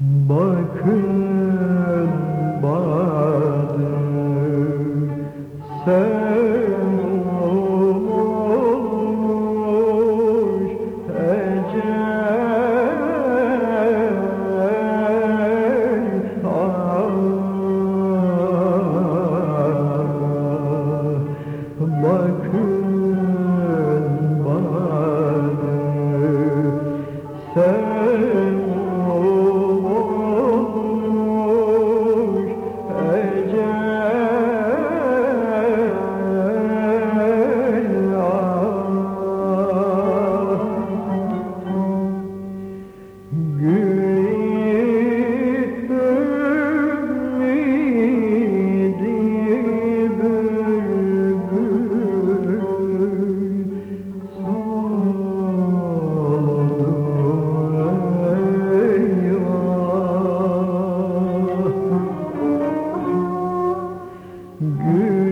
Bakın bana sen Mm-hmm.